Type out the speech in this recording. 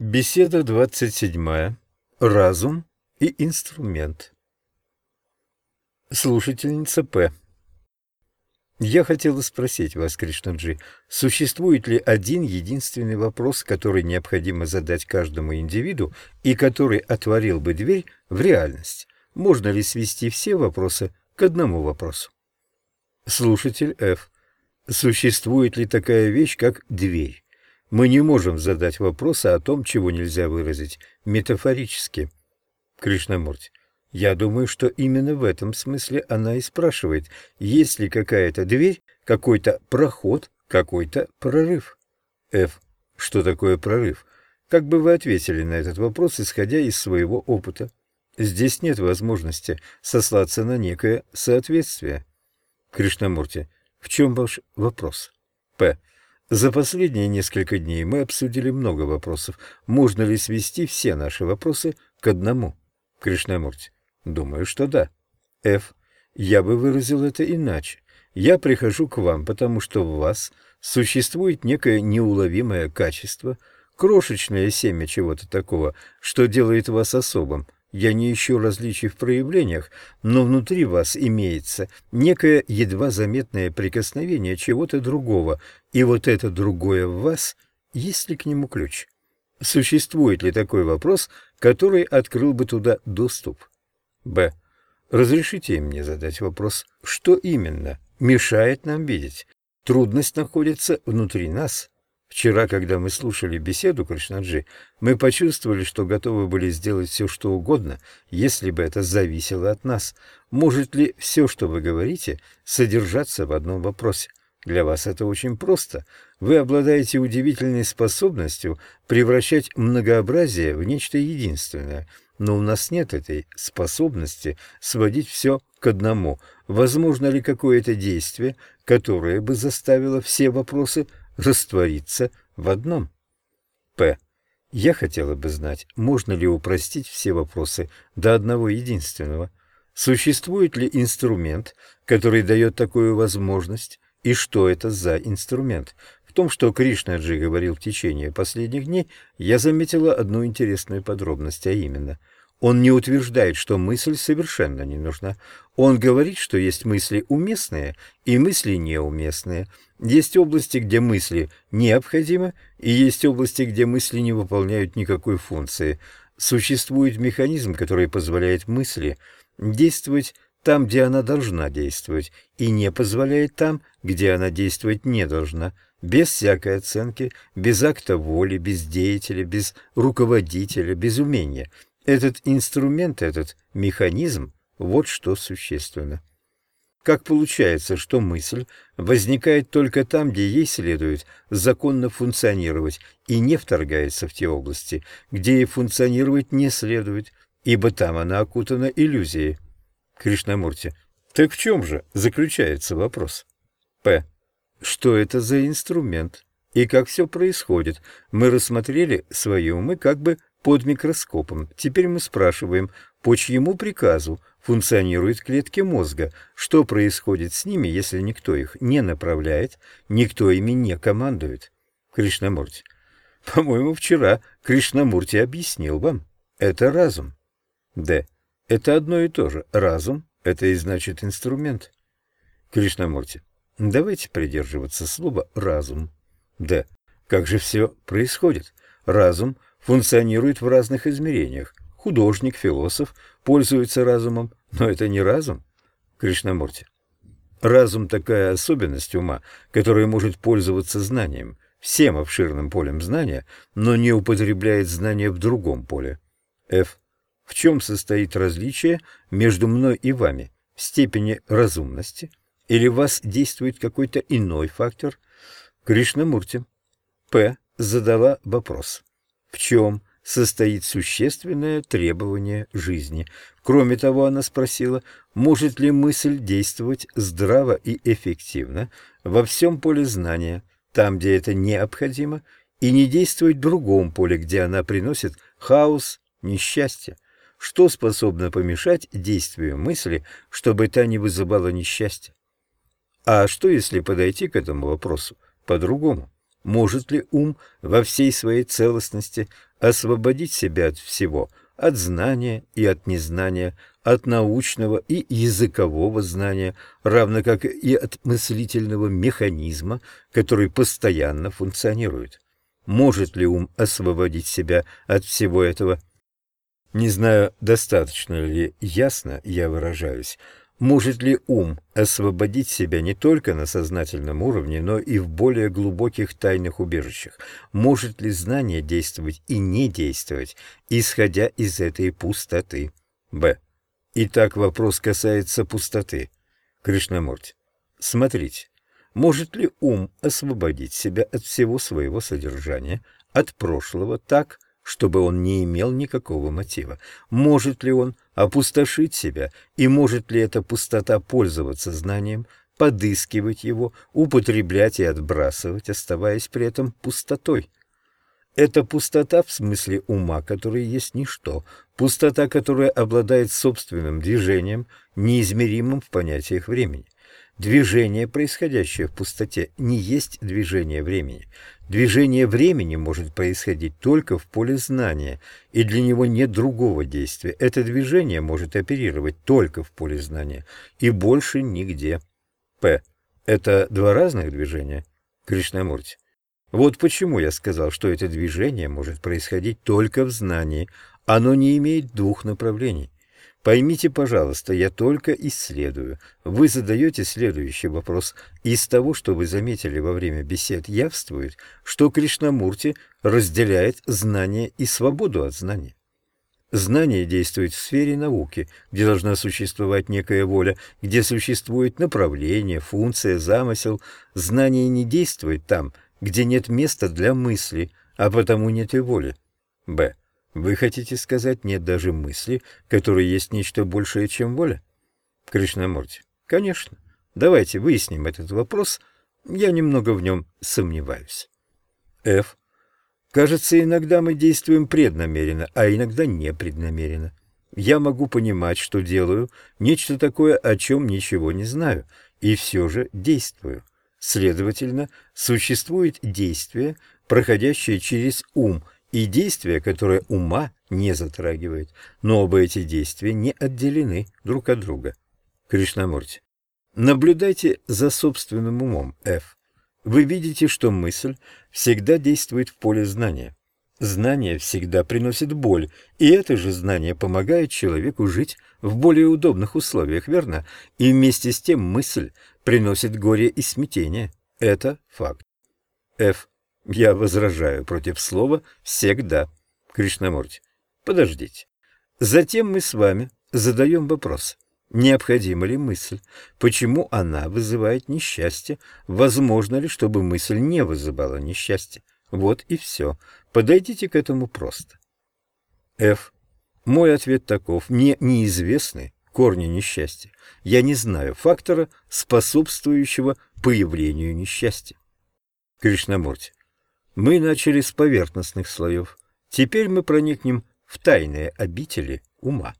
Беседа двадцать седьмая. Разум и инструмент. Слушательница П. Я хотела спросить вас, Кришнаджи, существует ли один единственный вопрос, который необходимо задать каждому индивиду и который отворил бы дверь в реальность? Можно ли свести все вопросы к одному вопросу? Слушатель Ф. Существует ли такая вещь, как дверь? Мы не можем задать вопросы о том, чего нельзя выразить метафорически. Кришнамурти, я думаю, что именно в этом смысле она и спрашивает, есть ли какая-то дверь, какой-то проход, какой-то прорыв. Ф. Что такое прорыв? Как бы вы ответили на этот вопрос, исходя из своего опыта? Здесь нет возможности сослаться на некое соответствие. Кришнамурти, в чем ваш вопрос? П. За последние несколько дней мы обсудили много вопросов. Можно ли свести все наши вопросы к одному? Кришнамурти. Думаю, что да. Ф. Я бы выразил это иначе. Я прихожу к вам, потому что в вас существует некое неуловимое качество, крошечное семя чего-то такого, что делает вас особым – я не ищу различий в проявлениях, но внутри вас имеется некое едва заметное прикосновение чего-то другого, и вот это другое в вас, есть ли к нему ключ? Существует ли такой вопрос, который открыл бы туда доступ? Б. Разрешите мне задать вопрос, что именно мешает нам видеть? Трудность находится внутри нас, Вчера, когда мы слушали беседу Кришнаджи, мы почувствовали, что готовы были сделать все, что угодно, если бы это зависело от нас. Может ли все, что вы говорите, содержаться в одном вопросе? Для вас это очень просто. Вы обладаете удивительной способностью превращать многообразие в нечто единственное. Но у нас нет этой способности сводить все к одному. Возможно ли какое-то действие, которое бы заставило все вопросы раствориться в одном. П. Я хотела бы знать, можно ли упростить все вопросы до одного единственного. Существует ли инструмент, который дает такую возможность, и что это за инструмент? В том, что Кришнаджи говорил в течение последних дней, я заметила одну интересную подробность, а именно – он не утверждает, что мысль совершенно не нужна. Он говорит, что есть мысли уместные и мысли неуместные. Есть области, где мысли необходимы, и есть области, где мысли не выполняют никакой функции. Существует механизм, который позволяет мысли действовать там, где она должна действовать, и не позволяет там, где она действовать не должна, без всякой оценки, без акта воли, без деятеля, без руководителя, без умения – этот инструмент, этот механизм – вот что существенно. Как получается, что мысль возникает только там, где ей следует законно функционировать, и не вторгается в те области, где ей функционировать не следует, ибо там она окутана иллюзией. Кришнамурти, так в чем же заключается вопрос? П. Что это за инструмент? И как все происходит? Мы рассмотрели свои умы как бы под микроскопом. Теперь мы спрашиваем, по чьему приказу функционируют клетки мозга, что происходит с ними, если никто их не направляет, никто ими не командует. Кришнамурти. По-моему, вчера Кришнамурти объяснил вам. Это разум. Д. Это одно и то же. Разум — это и значит инструмент. Кришнамурти. Давайте придерживаться слова «разум». Д. Как же все происходит? Разум — функционирует в разных измерениях. Художник, философ пользуются разумом, но это не разум. Кришнамурти. Разум – такая особенность ума, которая может пользоваться знанием, всем обширным полем знания, но не употребляет знания в другом поле. Ф. В чем состоит различие между мной и вами? В степени разумности? Или в вас действует какой-то иной фактор? Кришнамурти. П. Задала вопрос в чем состоит существенное требование жизни. Кроме того, она спросила, может ли мысль действовать здраво и эффективно во всем поле знания, там, где это необходимо, и не действовать в другом поле, где она приносит хаос, несчастье. Что способно помешать действию мысли, чтобы та не вызывала несчастья? А что, если подойти к этому вопросу по-другому? Может ли ум во всей своей целостности освободить себя от всего, от знания и от незнания, от научного и языкового знания, равно как и от мыслительного механизма, который постоянно функционирует. Может ли ум освободить себя от всего этого? Не знаю, достаточно ли ясно я выражаюсь, может ли ум освободить себя не только на сознательном уровне, но и в более глубоких тайных убежищах? Может ли знание действовать и не действовать, исходя из этой пустоты? Б. Итак, вопрос касается пустоты. Кришнамурти, смотрите, может ли ум освободить себя от всего своего содержания, от прошлого так, чтобы он не имел никакого мотива. Может ли он опустошить себя, и может ли эта пустота пользоваться знанием, подыскивать его, употреблять и отбрасывать, оставаясь при этом пустотой? Это пустота в смысле ума, который есть ничто, пустота, которая обладает собственным движением, неизмеримым в понятиях времени. Движение, происходящее в пустоте, не есть движение времени. Движение времени может происходить только в поле знания, и для него нет другого действия. Это движение может оперировать только в поле знания, и больше нигде. П. Это два разных движения? Кришнамурти. Вот почему я сказал, что это движение может происходить только в знании. Оно не имеет двух направлений. Поймите, пожалуйста, я только исследую. Вы задаете следующий вопрос. Из того, что вы заметили во время бесед, явствует, что Кришнамурти разделяет знание и свободу от знания. Знание действует в сфере науки, где должна существовать некая воля, где существует направление, функция, замысел. Знание не действует там, где нет места для мысли, а потому нет и воли. Б. Вы хотите сказать, нет даже мысли, которой есть нечто большее, чем воля? Кришнамурти. Конечно. Давайте выясним этот вопрос. Я немного в нем сомневаюсь. Ф. Кажется, иногда мы действуем преднамеренно, а иногда непреднамеренно. Я могу понимать, что делаю нечто такое, о чем ничего не знаю, и все же действую. Следовательно, существует действие, проходящее через ум – и действия, которые ума не затрагивает, но оба эти действия не отделены друг от друга. Кришнамурти. Наблюдайте за собственным умом, Ф. Вы видите, что мысль всегда действует в поле знания. Знание всегда приносит боль, и это же знание помогает человеку жить в более удобных условиях, верно? И вместе с тем мысль приносит горе и смятение. Это факт. Ф. Я возражаю против слова «всегда». Кришнамурти, подождите. Затем мы с вами задаем вопрос. Необходима ли мысль? Почему она вызывает несчастье? Возможно ли, чтобы мысль не вызывала несчастья? Вот и все. Подойдите к этому просто. Ф. Мой ответ таков. Мне неизвестны корни несчастья. Я не знаю фактора, способствующего появлению несчастья. Кришнамурти. Мы начали с поверхностных слоев. Теперь мы проникнем в тайные обители ума.